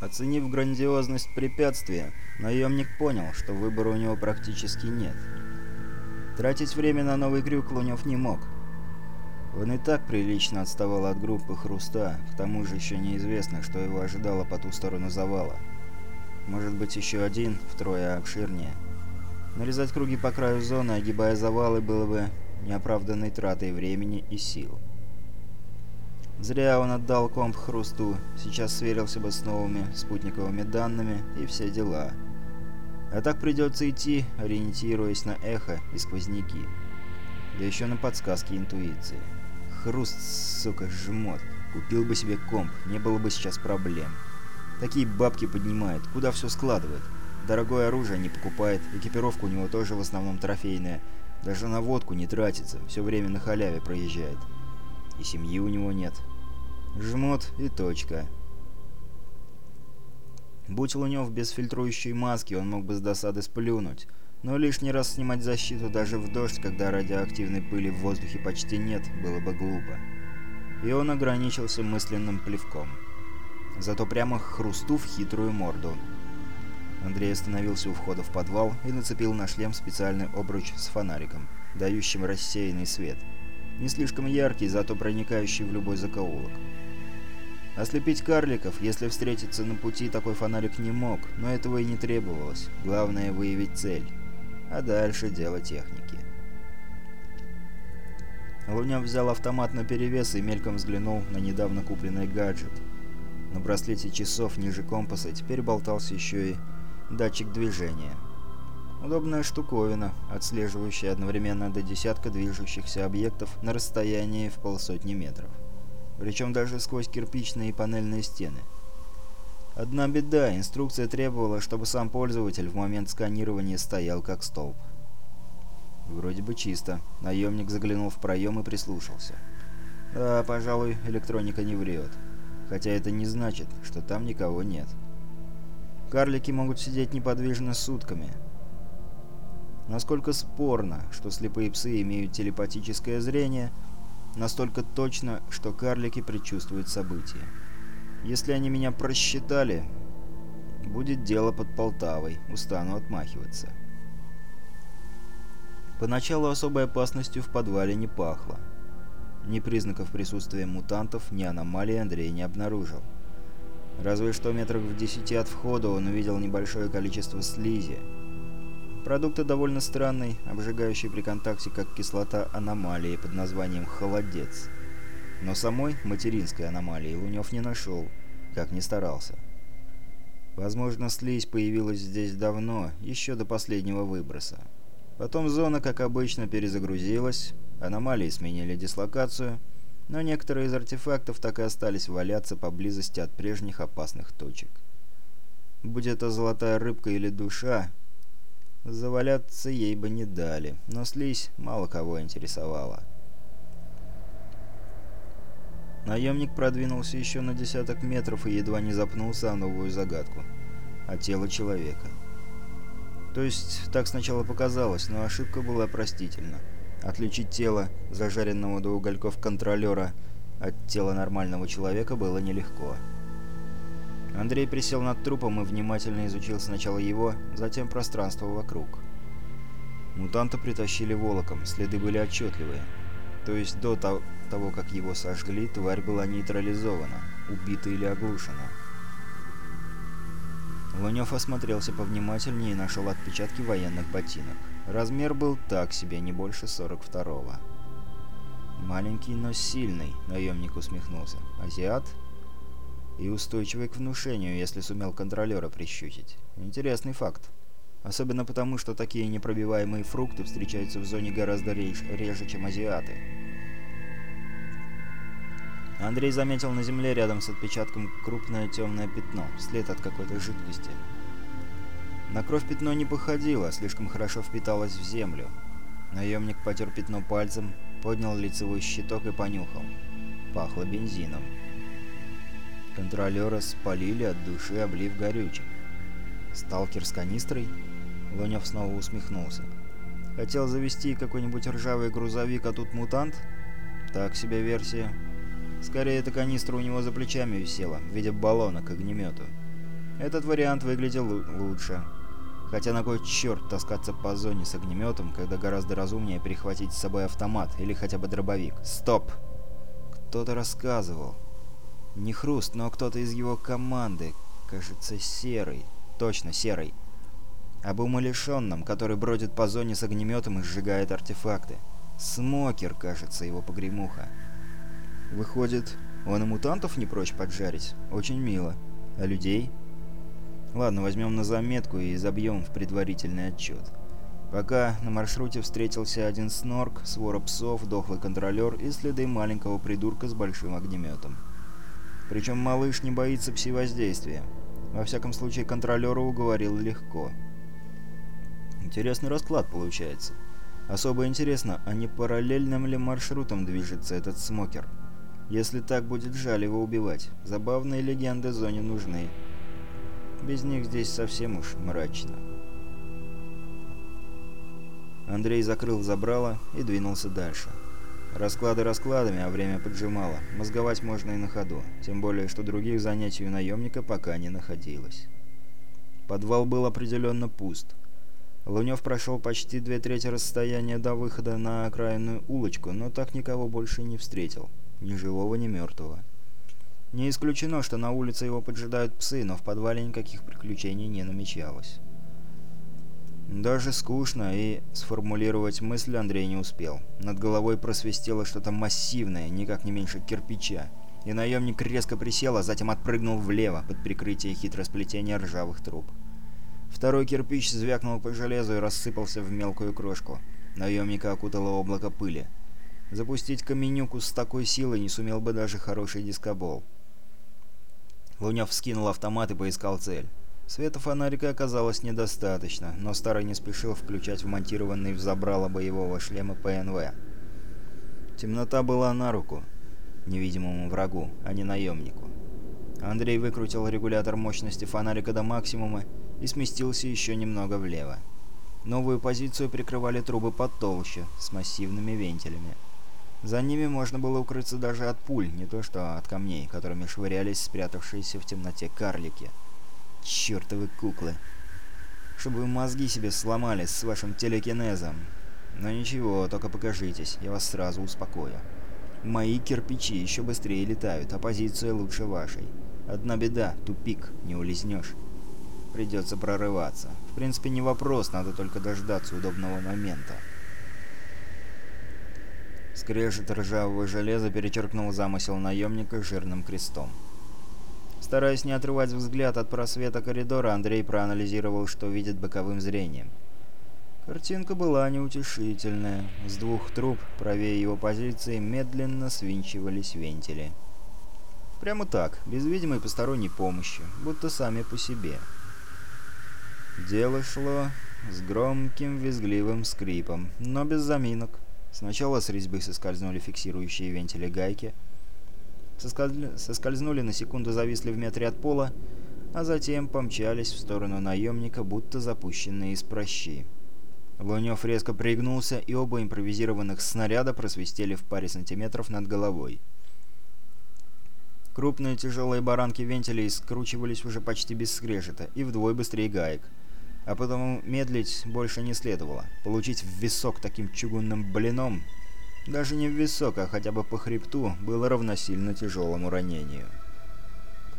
Оценив грандиозность препятствия, наемник понял, что выбора у него практически нет. Тратить время на новый крюк Лунев не мог. Он и так прилично отставал от группы «Хруста», к тому же еще неизвестно, что его ожидало по ту сторону завала. Может быть, еще один, втрое обширнее. Нарезать круги по краю зоны, огибая завалы, было бы неоправданной тратой времени и сил. Зря он отдал комп Хрусту, сейчас сверился бы с новыми спутниковыми данными и все дела. А так придется идти, ориентируясь на эхо и сквозняки. Да еще на подсказки интуиции. Хруст, сука, жмот. Купил бы себе комп, не было бы сейчас проблем. Такие бабки поднимает, куда все складывает. Дорогое оружие не покупает, экипировка у него тоже в основном трофейная. Даже на водку не тратится, все время на халяве проезжает. И семьи у него нет. Жмот и точка. Будь Лунев без фильтрующей маски, он мог бы с досады сплюнуть. Но лишний раз снимать защиту даже в дождь, когда радиоактивной пыли в воздухе почти нет, было бы глупо. И он ограничился мысленным плевком. Зато прямо хрусту в хитрую морду. Андрей остановился у входа в подвал и нацепил на шлем специальный обруч с фонариком, дающим рассеянный свет. Не слишком яркий, зато проникающий в любой закоулок. Ослепить карликов, если встретиться на пути, такой фонарик не мог, но этого и не требовалось. Главное — выявить цель. А дальше дело техники. Лунёв взял автомат на перевес и мельком взглянул на недавно купленный гаджет. На браслете часов ниже компаса теперь болтался еще и датчик движения. Удобная штуковина, отслеживающая одновременно до десятка движущихся объектов на расстоянии в полсотни метров причем даже сквозь кирпичные и панельные стены. Одна беда, инструкция требовала, чтобы сам пользователь в момент сканирования стоял как столб. Вроде бы чисто. Наемник заглянул в проем и прислушался. Да, пожалуй, электроника не врет. Хотя это не значит, что там никого нет. Карлики могут сидеть неподвижно сутками. Насколько спорно, что слепые псы имеют телепатическое зрение – Настолько точно, что карлики предчувствуют события. Если они меня просчитали, будет дело под Полтавой, устану отмахиваться. Поначалу особой опасностью в подвале не пахло. Ни признаков присутствия мутантов, ни аномалий Андрей не обнаружил. Разве что метрах в десяти от входа он увидел небольшое количество слизи, Продукты довольно странный, обжигающий при контакте как кислота аномалии под названием «холодец». Но самой материнской аномалии Лунёв не нашел, как ни старался. Возможно, слизь появилась здесь давно, еще до последнего выброса. Потом зона, как обычно, перезагрузилась, аномалии сменили дислокацию, но некоторые из артефактов так и остались валяться поблизости от прежних опасных точек. Будь это золотая рыбка или душа, Заваляться ей бы не дали, но слизь мало кого интересовала. Наемник продвинулся еще на десяток метров и едва не запнулся о новую загадку. О тело человека. То есть, так сначала показалось, но ошибка была простительна. Отличить тело, зажаренного до угольков контролера, от тела нормального человека было нелегко. Андрей присел над трупом и внимательно изучил сначала его, затем пространство вокруг. Мутанта притащили волоком, следы были отчетливые. То есть до того, как его сожгли, тварь была нейтрализована, убита или оглушена. Лунёв осмотрелся повнимательнее и нашел отпечатки военных ботинок. Размер был так себе, не больше 42-го. «Маленький, но сильный», — наемник усмехнулся. «Азиат?» И устойчивый к внушению, если сумел контролера прищучить. Интересный факт. Особенно потому, что такие непробиваемые фрукты встречаются в зоне гораздо реже, реже чем азиаты. Андрей заметил на земле рядом с отпечатком крупное темное пятно, след от какой-то жидкости. На кровь пятно не походило, слишком хорошо впиталось в землю. Наемник потер пятно пальцем, поднял лицевой щиток и понюхал. Пахло бензином. Контролера спалили от души, облив горючим. «Сталкер с канистрой?» Лунев снова усмехнулся. «Хотел завести какой-нибудь ржавый грузовик, а тут мутант?» «Так себе версия. Скорее, эта канистра у него за плечами висела, в виде баллона к огнемету. Этот вариант выглядел лучше. Хотя на кой черт таскаться по зоне с огнеметом, когда гораздо разумнее перехватить с собой автомат или хотя бы дробовик. Стоп! Кто-то рассказывал. Не Хруст, но кто-то из его команды. Кажется, Серый. Точно, Серый. Об умалишенном, который бродит по зоне с огнеметом и сжигает артефакты. Смокер, кажется, его погремуха. Выходит, он и мутантов не прочь поджарить? Очень мило. А людей? Ладно, возьмем на заметку и забьем в предварительный отчет. Пока на маршруте встретился один снорк, свора псов, дохлый контролер и следы маленького придурка с большим огнеметом. Причем малыш не боится пси-воздействия. Во всяком случае, контролера уговорил легко. Интересный расклад получается. Особо интересно, а не параллельным ли маршрутом движется этот смокер? Если так, будет жаль его убивать. Забавные легенды зоне нужны. Без них здесь совсем уж мрачно. Андрей закрыл забрало и двинулся дальше. Расклады раскладами, а время поджимало. Мозговать можно и на ходу, тем более, что других занятий у наемника пока не находилось. Подвал был определенно пуст. Лунев прошел почти две трети расстояния до выхода на окраинную улочку, но так никого больше не встретил. Ни живого, ни мертвого. Не исключено, что на улице его поджидают псы, но в подвале никаких приключений не намечалось. Даже скучно, и сформулировать мысль Андрей не успел. Над головой просвистело что-то массивное, никак не меньше кирпича. И наемник резко присел, а затем отпрыгнул влево, под прикрытие хитросплетения ржавых труб. Второй кирпич звякнул по железу и рассыпался в мелкую крошку. Наемника окутало облако пыли. Запустить каменюку с такой силой не сумел бы даже хороший дискобол. Лунев скинул автомат и поискал цель. Света фонарика оказалось недостаточно, но Старый не спешил включать вмонтированный в забрало боевого шлема ПНВ. Темнота была на руку невидимому врагу, а не наемнику. Андрей выкрутил регулятор мощности фонарика до максимума и сместился еще немного влево. Новую позицию прикрывали трубы потолще, с массивными вентилями. За ними можно было укрыться даже от пуль, не то что от камней, которыми швырялись спрятавшиеся в темноте карлики. Чёртовы куклы. Чтобы вы мозги себе сломали с вашим телекинезом. Но ничего, только покажитесь, я вас сразу успокою. Мои кирпичи еще быстрее летают, а позиция лучше вашей. Одна беда, тупик, не улизнешь. Придется прорываться. В принципе, не вопрос, надо только дождаться удобного момента. Скрежет ржавого железа перечеркнул замысел наемника жирным крестом. Стараясь не отрывать взгляд от просвета коридора, Андрей проанализировал, что видит боковым зрением. Картинка была неутешительная. С двух труб, правее его позиции, медленно свинчивались вентили. Прямо так, без видимой посторонней помощи, будто сами по себе. Дело шло с громким визгливым скрипом, но без заминок. Сначала с резьбы соскользнули фиксирующие вентили гайки, соскользнули на секунду, зависли в метре от пола, а затем помчались в сторону наемника, будто запущенные из прощи. Лунев резко пригнулся, и оба импровизированных снаряда просвистели в паре сантиметров над головой. Крупные тяжелые баранки вентилей скручивались уже почти без скрежета и вдвое быстрее гаек. А потому медлить больше не следовало. Получить в висок таким чугунным блином, даже не в висок, а хотя бы по хребту, было равносильно тяжелому ранению.